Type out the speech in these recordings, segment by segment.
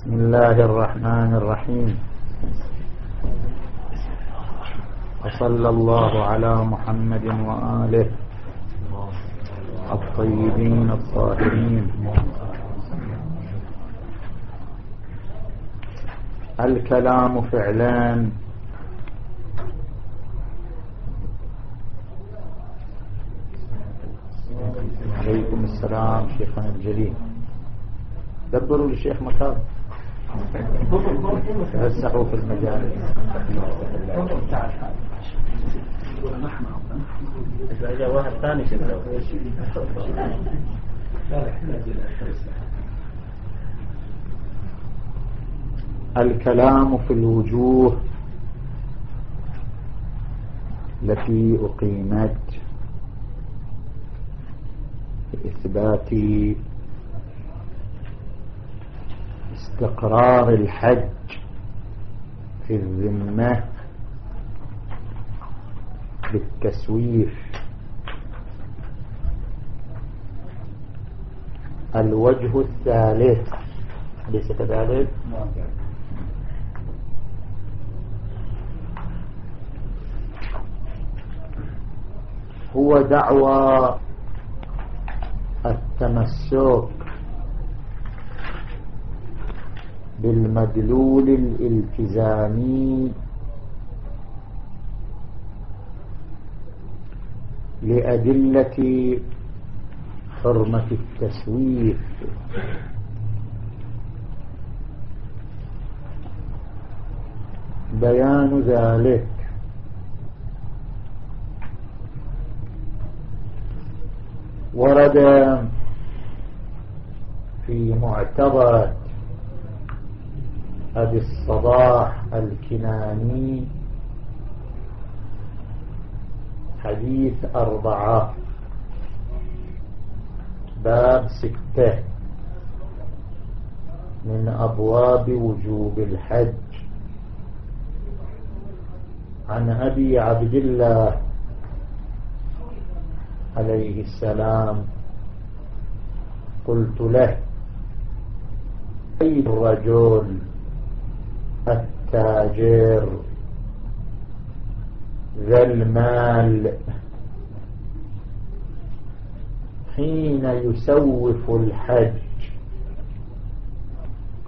بسم الله الرحمن الرحيم. وصلى الله على محمد وآله الطيبين الطاهرين. الكلام فعلان. عليكم السلام شيخنا الجليل. دبروا للشيخ مكان توسعوا في المجال. الكلام في الوجوه التي أقيمت إثبات استقرار الحج في الذمة بالتسويف الوجه الثالث أليس كذلك؟ هو دعوى التمسك بالمدلول الالتزامي. لأدلة حرمة التسويف. بيان ذلك. ورد في معتبر أبي الصباح الكناني. حديث أربعة. باب ستة. من أبواب وجوب الحج. عن أبي عبد الله عليه السلام. قلت له أي الرجل؟ التاجر. ذا المال. حين يسوف الحج.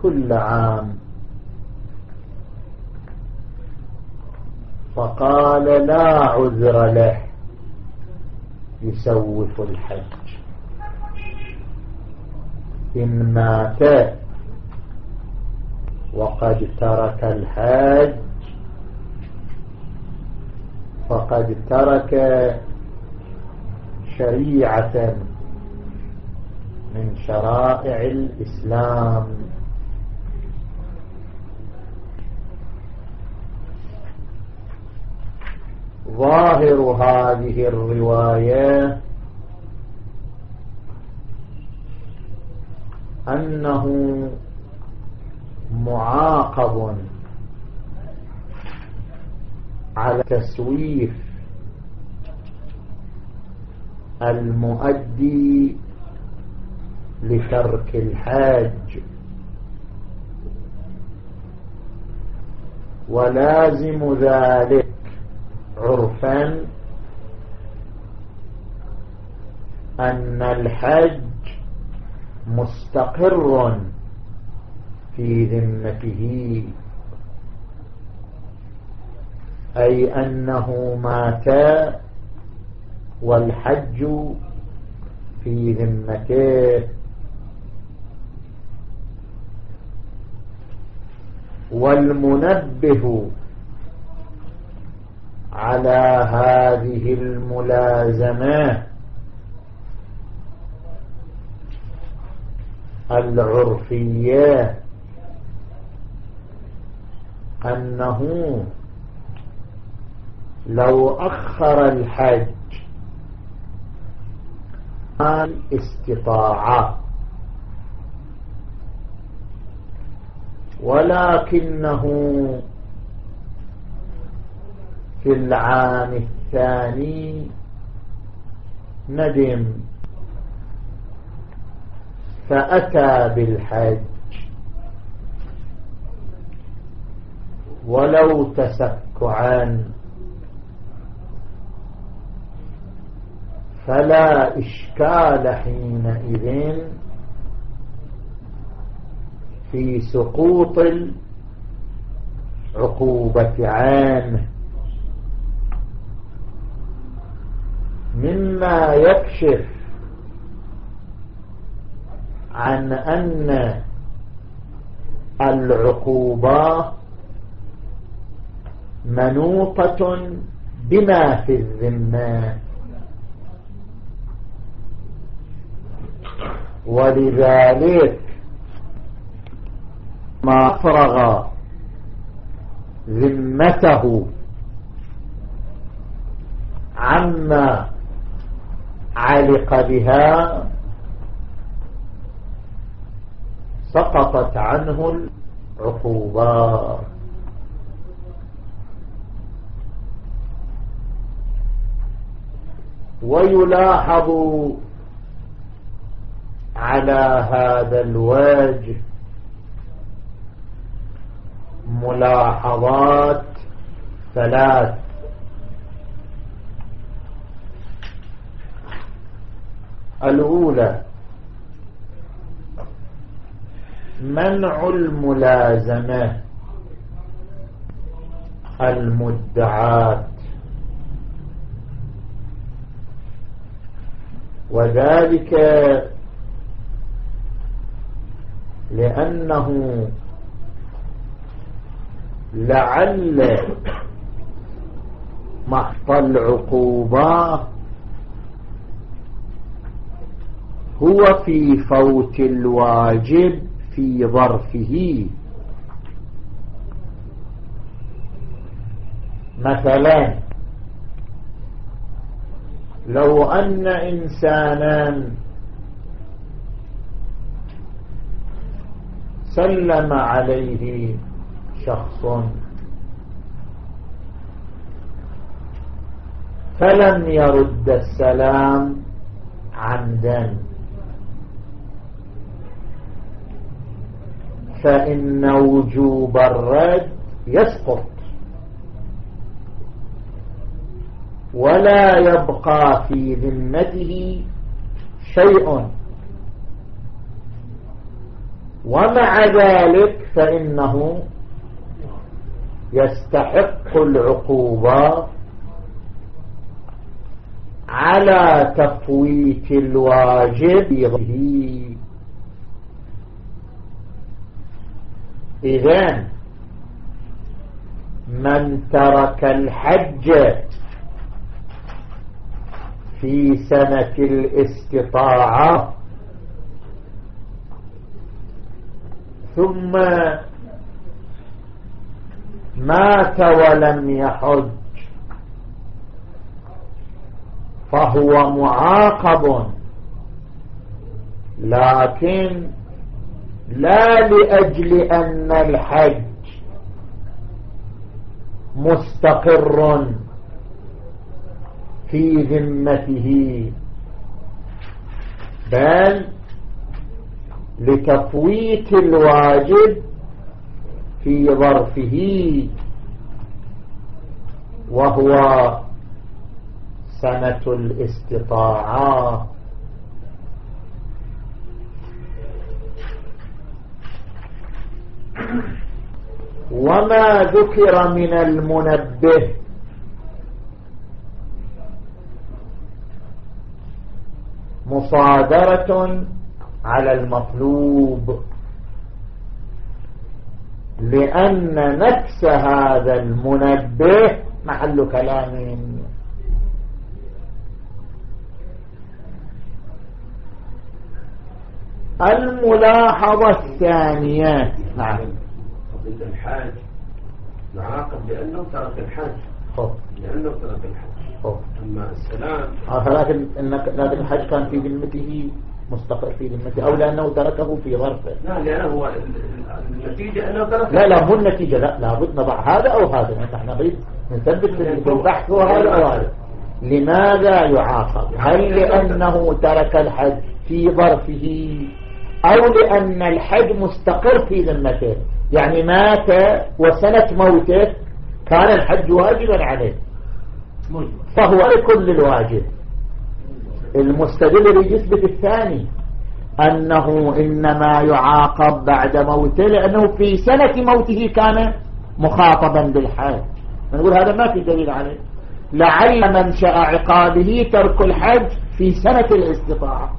كل عام. فقال لا عذر له. يسوف الحج. إن مات وقد ترك الحج. فقد ترك شريعة من شرائع الإسلام. ظاهر هذه الرواية أنه معاقب على تسويف المؤدي لترك الحاج. ولازم ذلك عرفا أن الحج مستقر. في ذمته. أي أنه مات والحج في ذمته. والمنبه على هذه الملازمة العرفية. أنه لو أخر الحج الاستطاعة ولكنه في العام الثاني ندم فأتى بالحج. ولو تسكعا فلا إشكال حينئذ في سقوط العقوبة عنه مما يكشف عن أن العقوبة منوطة بما في الذمة. ولذلك ما فرغ ذمته عما علق بها سقطت عنه العقوبات. ويلاحظ على هذا الوجه ملاحظات ثلاث. الأولى منع الملازمة المدعات وذلك لأنه لعل محط العقوبة هو في فوت الواجب في ظرفه. مثلا لو أن إنسانا سلم عليه شخص فلم يرد السلام عمدا فإن وجوب الرد يسقط. ولا يبقى في ذمته شيء. ومع ذلك فإنه يستحق العقوبة على تفويت الواجب. به إذن من ترك الحج في سنة الاستطاعة. ثم مات ولم يحج. فهو معاقب. لكن لا لأجل أن الحج مستقر. في ذمته. بل لتفويت الواجب في ظرفه وهو سنة الاستطاعة. وما ذكر من المنبه مصادرة على المطلوب. لأن نفس هذا المنبه محل كلام. الملاحظة الثانية. نعم. الحاج. نعاقب لأنه ترك الحج لأنه ترك أما السلام. آه لكن لكن الحج كان في ذمته مستقر في ذمته أو لأنه تركه في ظرفه. لا لأنه هو النتيجة أنه تركه. لا لا مو النتيجة لا لابد نضع هذا أو هذا. نحن نريد نثبت في البحث هو هذا أو هذا لماذا يعاقب؟ هل لأنه ترك الحج في ظرفه أو لأن الحج مستقر في ذمته؟ يعني مات وسنة موته كان الحج واجبا عليه. فهو لكل الواجب. المستدل يثبت الثاني. أنه إنما يعاقب بعد موته لأنه في سنة موته كان مخاطبا بالحج نقول هذا ما في دليل عليه. لعل منشأ عقابه ترك الحج في سنة الاستطاعة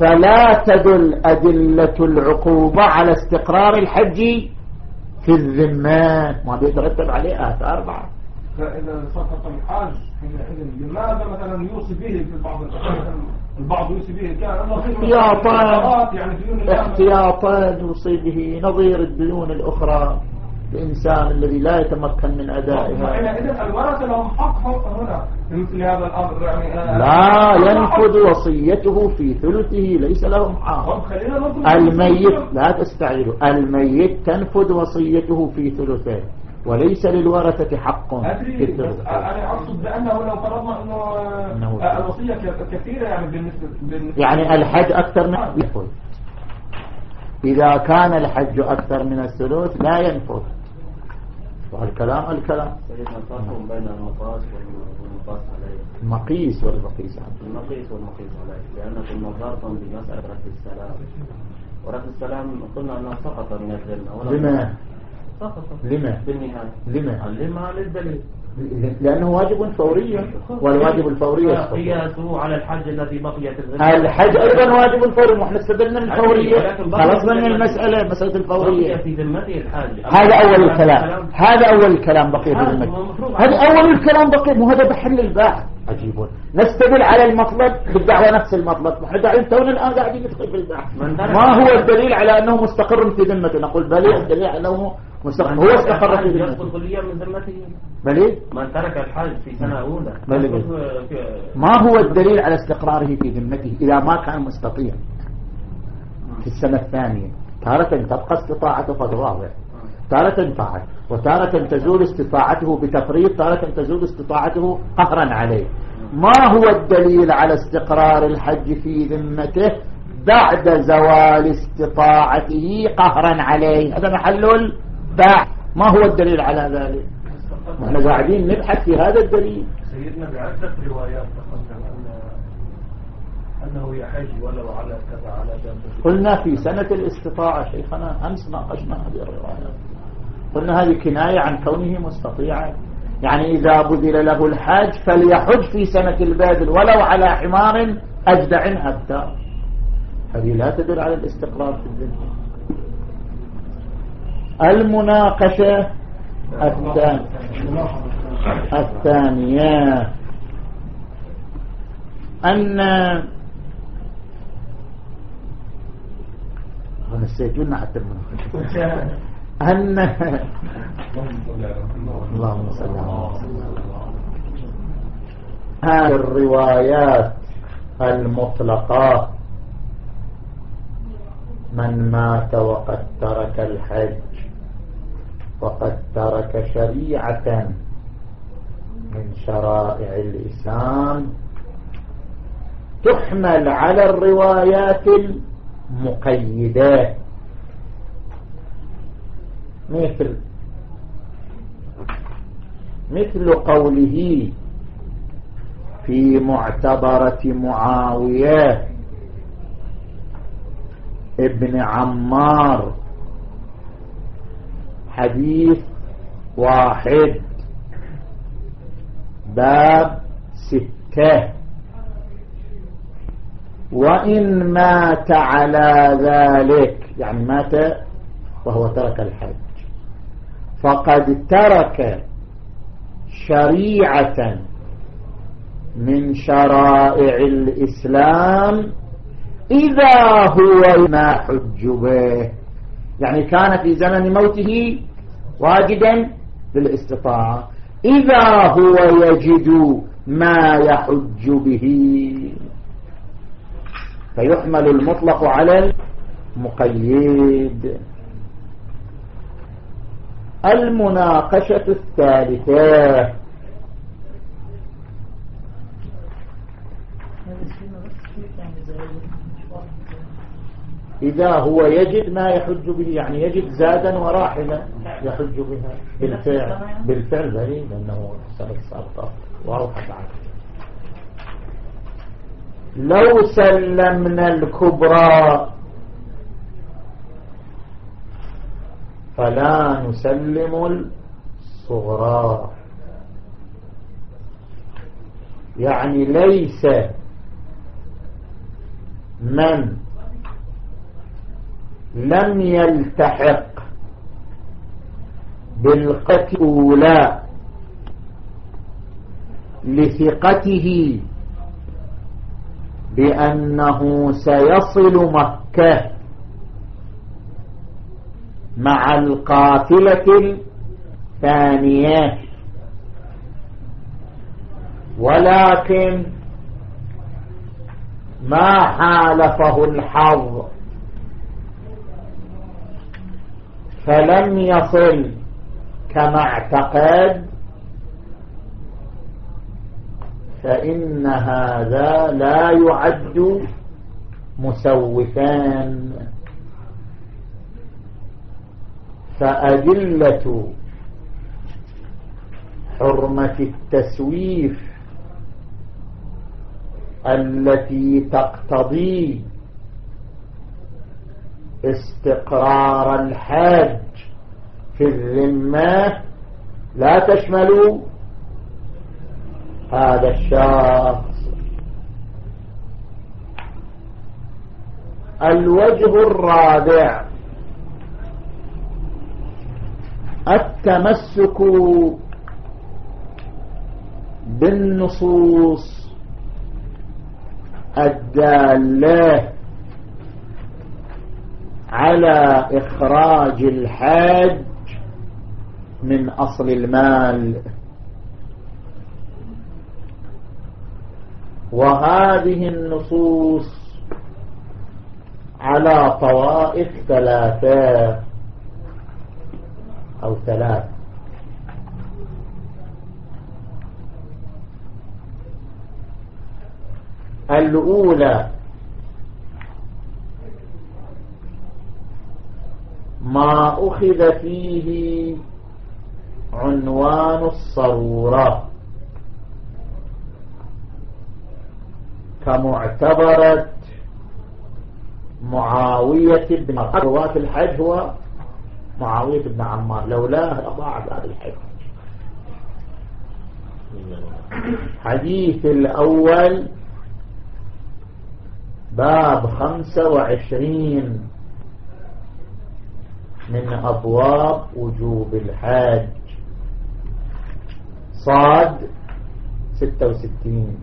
فلا تدل أدلة العقوبة على استقرار الحج في الذمة. ما بيترتب عليه آثار بعض. فإذا سقط الحاج حينئذ لماذا مثلا يوصي به في بعض البعض يوصي به كان احتياطا يعني احتياطا يوصي به نظير الديون الأخرى الإنسان الذي لا يتمكن من أدائها. حينئذ الورثة لهم حق هنا. مثل هذا الأمر يعني آه، لا ينفذ وصيته في ثلثه ليس لهم حق. الميت لا تستعيروا الميت تنفذ وصيته في ثلثه. وليس للورثة حق أدري أنا أقصد بأنه لو فرضنا أنه الوصية كثيرة يعني بالنسبة, بالنسبة يعني الحج أكثر من ينفذ. إذا كان الحج أكثر من الثلث لا ينفذ. والكلام الكلام. بين المقاس والمقاس عليه. المقيس والمقيس عليه. المقيس والمقيس عليه. لأن في فرقا بمسألة رد السلام. ورد السلام قلنا أنه سقط من الذمة. لما؟ بالنهاية. لما؟ لما للدليل. لأنه واجب فوري والواجب الفوري قياسه على الحج الذي بقيت الحج أيضا واجب فوري ونحن استدلنا من الفورية. خلصنا من المسألة مسألة الفورية. في ذمته الحاج. هذا أول الكلام. هذا أول الكلام بقي في ذمته هذا أول الكلام بقي. مو هذا بحل الباحث. عجيب. نستدل على المطلب بالدعوة نفس المطلب. نحن قاعدين تونا الآن قاعدين ندخل في البحث ما هو الدليل على أنه مستقر في ذمته؟ نقول بل الدليل على أنه هو استقر في ذمته كليا من ذمته بل من ترك الحج في سنة أولى. بل ما هو الدليل على استقراره في ذمته إذا ما كان مستطيع؟ في السنة الثانية. تارة تبقى استطاعته فضل واضح. تارة فعل وتارة تزول استطاعته بتفريط تارة تزول استطاعته قهرا عليه. ما هو الدليل على استقرار الحج في ذمته؟ بعد زوال استطاعته قهرا عليه. هذا محل البحث ما هو الدليل على ذلك؟ نحن قاعدين نبحث في هذا الدليل. سيدنا بعدة روايات تقدم أنه يحج ولو على كذا على جنب. قلنا في سنة الاستطاعة شيخنا أمس ناقشنا هذه الروايات. قلنا هذه كناية عن كونه مستطيعا. يعني إذا بذل له الحج فليحج في سنة البادل ولو على حمار أجدع أبتار هذه لا تدل على الاستقرار في الدنيا المناقشة الثانية. أن أنا لنا حتى المناقشة. أن اللهم صل على هذه الروايات المطلقة. من مات وقد ترك الحج. وقد ترك شريعة من شرائع الإسلام تحمل على الروايات المقيدات مثل مثل قوله في معتبرة معاوية ابن عمار حديث واحد. باب ستة. وإن مات على ذلك يعني مات وهو ترك الحج. فقد ترك شريعة من شرائع الإسلام إذا هو ما حج به. يعني كان في زمن موته واجدا بالاستطاعة إذا هو يجد ما يحج به. فيحمل المطلق على المقيد. المناقشة الثالثة إذا هو يجد ما يحج به يعني يجد زادا وراحلة يحج بها بالفعل بالفعل ذلك لأنه سبب سابقة واضحة لو سلمنا الكبرى فلا نسلم الصغرى. يعني ليس من لم يلتحق بالقتل الأولى لثقته بأنه سيصل مكة مع القافلة الثانية. ولكن ما حالفه الحظ فلم يصل كما اعتقد فإن هذا لا يعد مسوفان فأدلة حرمة التسويف التي تقتضي استقرار الحاج في الذمة لا تشمل هذا الشخص. الوجه الرابع التمسك بالنصوص الدالة. على إخراج الحاج من أصل المال. وهذه النصوص على طوائف ثلاثة أو ثلاث. الأولى ما أخذ فيه عنوان الصرورة. كمعتبرة معاوية بن رواة الحج هو معاوية بن عمار. لولاه أضاع بعد الحج. حديث الأول باب خمسة وعشرين. من أبواب وجوب الحاج. صاد ستة وستين.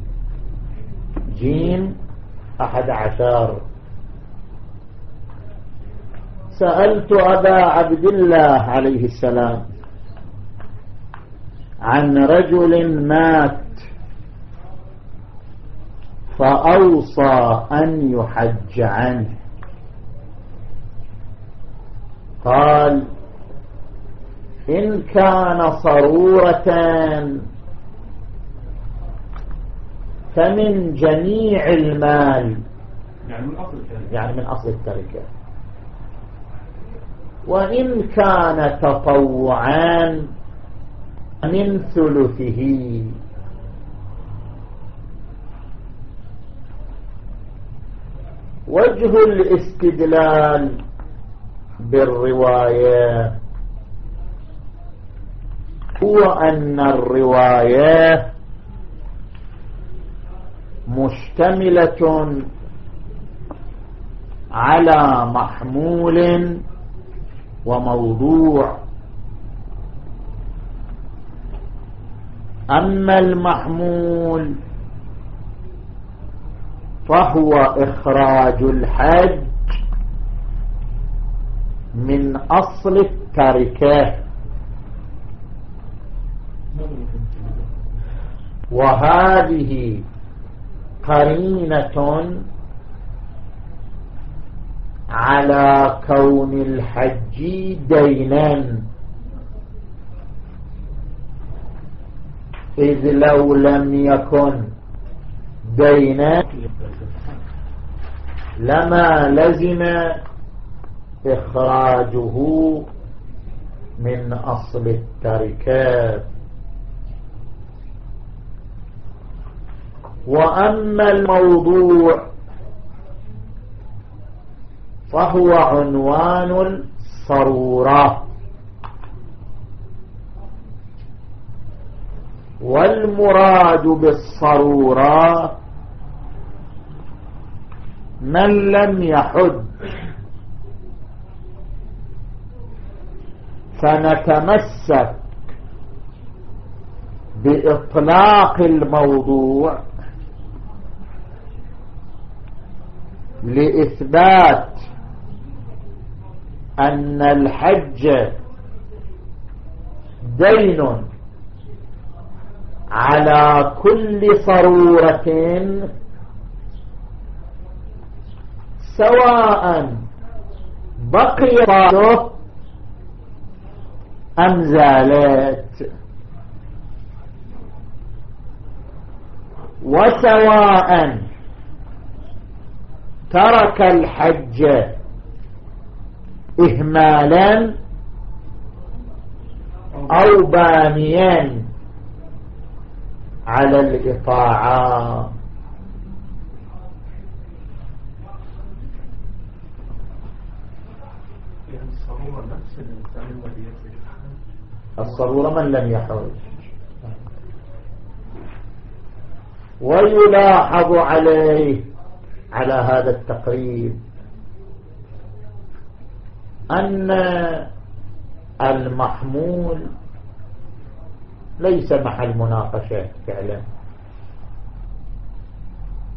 جيم أحد عشر. سألت أبا عبد الله عليه السلام عن رجل مات فأوصى أن يحج عنه. قال إن كان صرورة فمن جميع المال يعني من أصل التركة. يعني من أصل التركة. وإن كان تطوعا من ثلثه. وجه الاستدلال بالرواية. هو أن الرواية مشتملة على محمول وموضوع. أما المحمول فهو إخراج الحج من أصل التركة. وهذه قرينة على كون الحج دينا. إذ لو لم يكن دينا لما لزم إخراجه من أصل التركات. وأما الموضوع فهو عنوان الصرورة. والمراد بالصرورة من لم يحد فنتمسك بإطلاق الموضوع لإثبات أن الحج دين على كل صرورة سواء بقي أم زالت؟ وسواء ترك الحج إهمالا أو بانيا على الإطاعة الصرورة من لم يحرج ويلاحظ عليه على هذا التقريب أن المحمول ليس محل مناقشة فعلا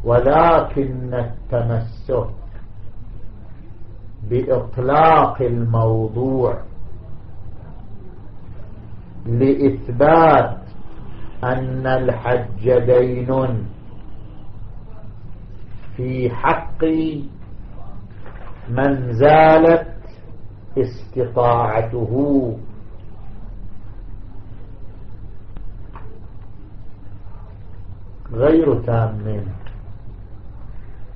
ولكن التمسك بإطلاق الموضوع لإثبات أن الحج دين في حق من زالت استطاعته. غير تام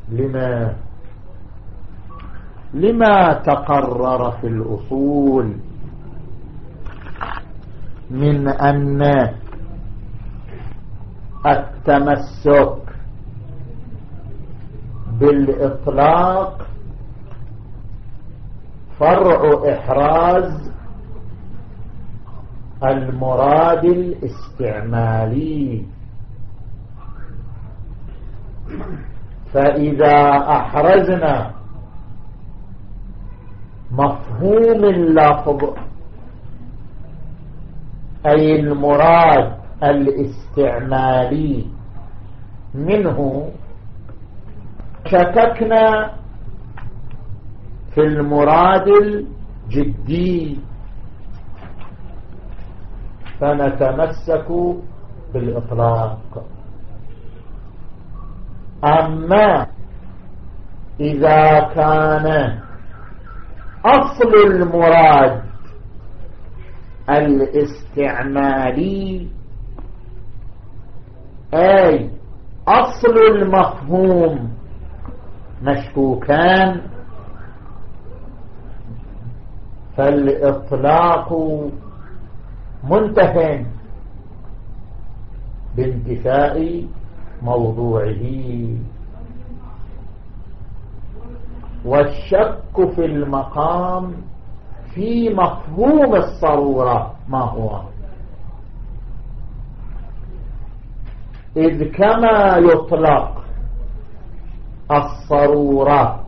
لما لما تقرر في الأصول من أن التمسك بالإطلاق فرع إحراز المراد الاستعمالي. فإذا أحرزنا مفهوم اللفظ أي المراد الاستعمالي. منه شككنا في المراد الجدي. فنتمسك بالإطلاق. أما إذا كان أصل المراد الاستعمالي أي أصل المفهوم. مشكوكان. فالإطلاق منتهى بانتفاء موضوعه. والشك في المقام في مفهوم الصرورة ما هو؟ إذ كما يطلق الصرورة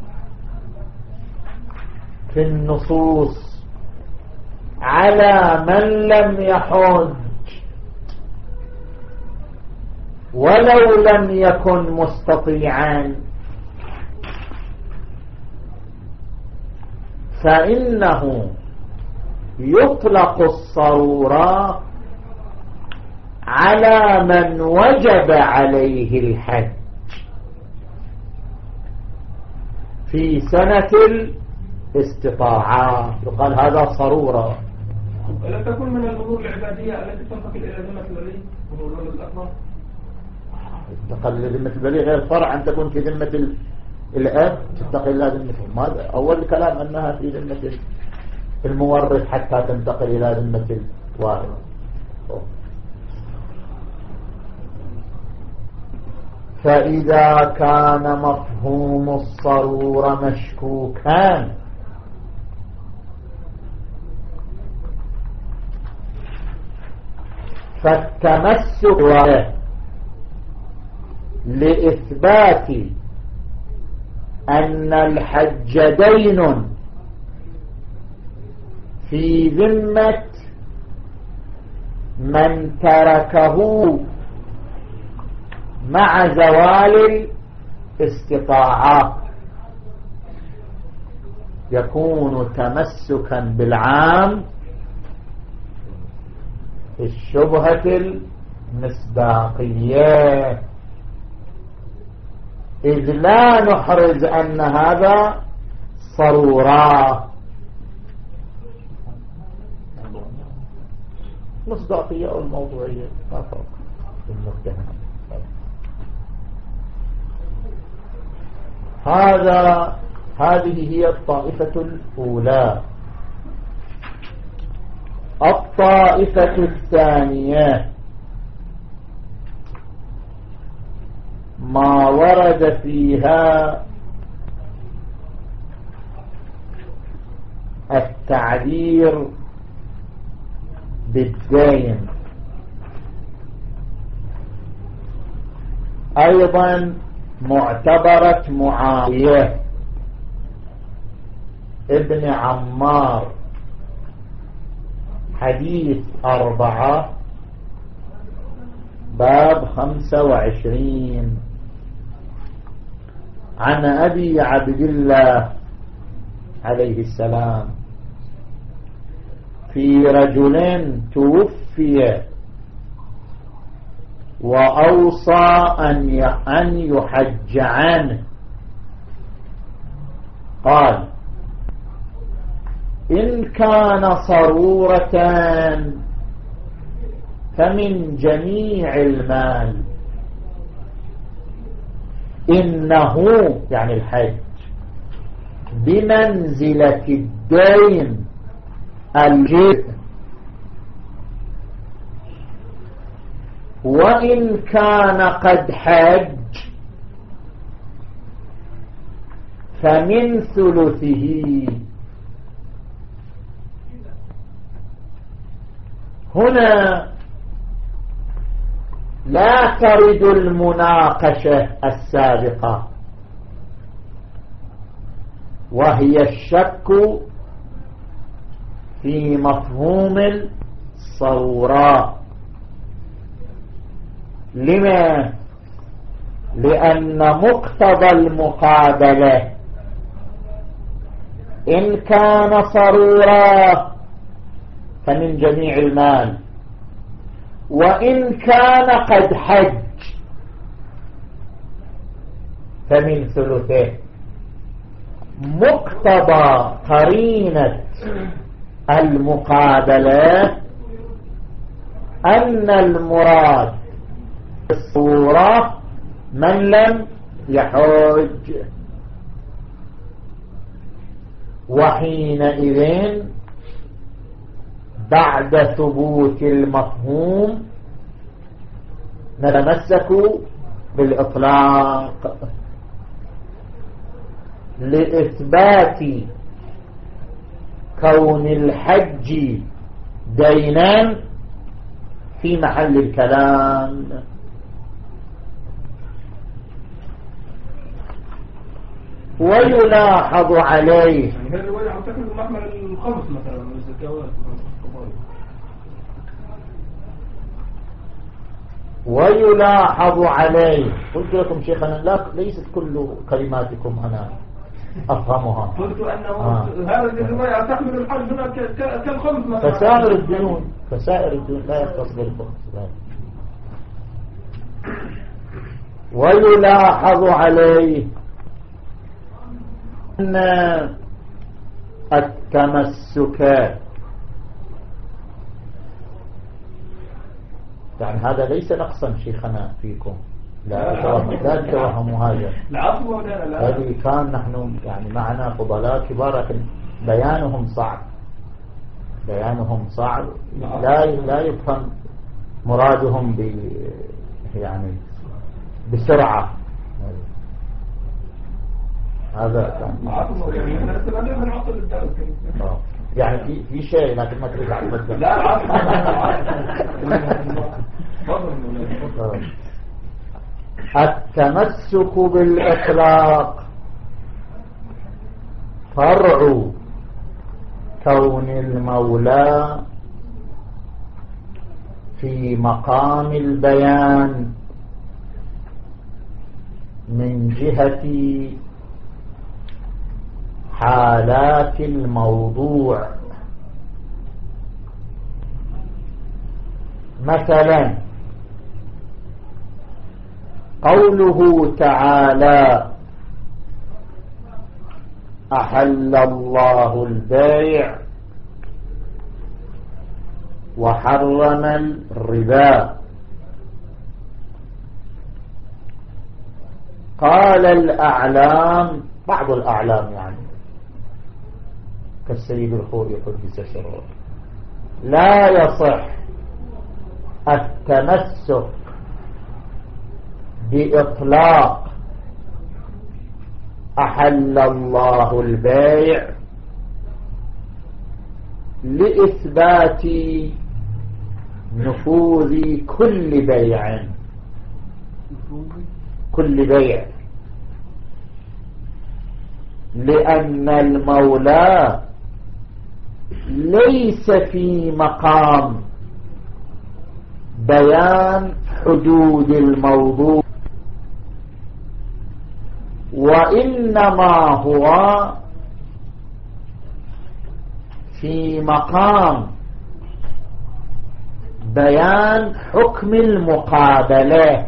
في النصوص على من لم يحج ولو لم يكن مستطيعا. فإنه يطلق الصرورة على من وجب عليه الحج. في سنة الاستطاعة. يقال هذا صرورة ألا تكون من الأمور العبادية التي تنتقل إلى ذمة الولي الأكبر. انتقل لذمة الولي غير فرع أن تكون في ذمة الأب تنتقل إلى ذمة ماذا؟ أول الكلام أنها في ذمة المورث حتى تنتقل إلى ذمة الوارث. فإذا كان مفهوم الصرورة مشكوكا فالتمسك لإثبات أن الحج دين. في ذمة من تركه مع زوال الاستطاعة. يكون تمسكا بالعام الشبهة المصداقية. إذ لا نحرز أن هذا صرورا. مصداقية أو الموضوعية ما فرق هذا هذه هي الطائفة الأولى. الطائفة الثانية. ما ورد فيها التعبير بالدين. أيضا معتبرة معاوية ابن عمار. حديث أربعة باب خمسة وعشرين. عن أبي عبد الله عليه السلام. في رجل توفي وأوصى أن يحج عنه. قال إن كان صرورة فمن جميع المال. إنه يعني الحج بمنزلة الدين الجزء وإن كان قد حج فمن ثلثه هنا لا ترد المناقشة السابقة. وهي الشك في مفهوم الصوراء. لما؟ لأن مقتضى المقابلة إن كان صرورا فمن جميع المال. وإن كان قد حج. فمن ثلثه. مقتضى قرينة المقابلة أن المراد الصورة من لم يحج. وحينئذ بعد ثبوت المفهوم نتمسك بالإطلاق. لإثبات كون الحج دينا في محل الكلام. ويلاحظ عليه يعني هذه الرواية أعتقد محمل الخمس مثلا من الزكاوات. ويلاحظ عليه. قلت لكم شيخنا لا ليست كل كلماتكم أنا أفهمها. قلت أنه آه. هذه الرواية تحمل الحج هنا كالخمس مثلا. فسائر الديون فسائر الديون لا يختص بالخمس ويلاحظ عليه أن التمسك يعني هذا ليس نقصا شيخنا فيكم لا لا تتوهموا هذا العفو لا هذه كان نحن يعني معنا فضلاء كبار لكن بيانهم صعب بيانهم صعب لا لا يفهم مرادهم ب يعني بسرعة هذا كان آه. يعني في في شيء لكن ما تريد على لا التمسك بالإطلاق. فرع كون المولى في مقام البيان من جهة حالات الموضوع. مثلا قوله تعالى أحل الله البيع وحرم الربا. قال الأعلام بعض الأعلام يعني كالسيد الخوري قدس سره لا يصح التمسك بإطلاق. أحل الله البيع لإثبات نفوذ كل بيع. كل بيع. لأن المولى ليس في مقام بيان حدود الموضوع. وإنما هو في مقام بيان حكم المقابلة.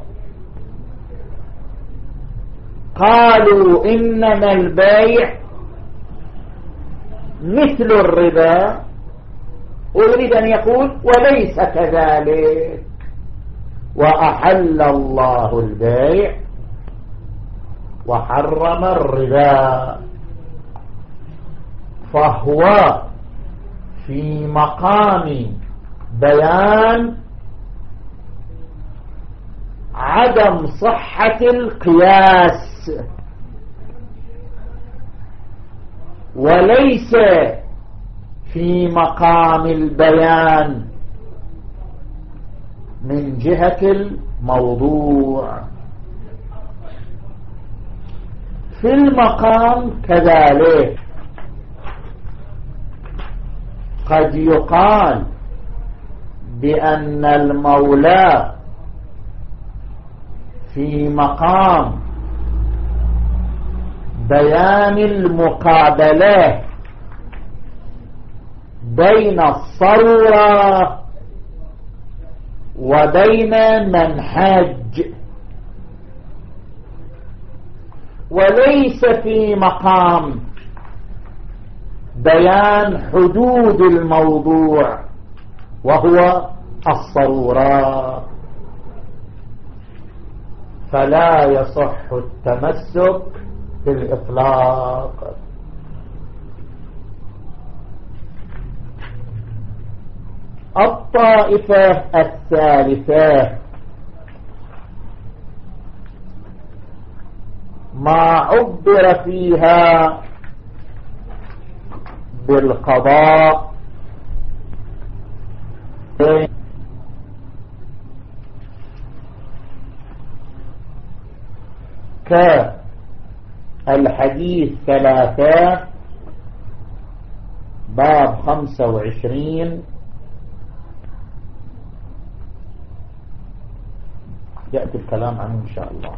قالوا إنما البيع مثل الربا. أريد أن يقول وليس كذلك. وأحل الله البيع. وحرم الربا فهو في مقام بيان عدم صحة القياس وليس في مقام البيان من جهة الموضوع. في المقام كذلك. قد يقال بأن المولى في مقام بيان المقابلة بين الصورة وبين منهج وليس في مقام. بيان حدود الموضوع وهو الصرورات فلا يصح التمسك بالإطلاق. الطائفة الثالثة ما عبر فيها بالقضاء. كالحديث ثلاثة باب خمسة وعشرين. يأتي الكلام عنه إن شاء الله.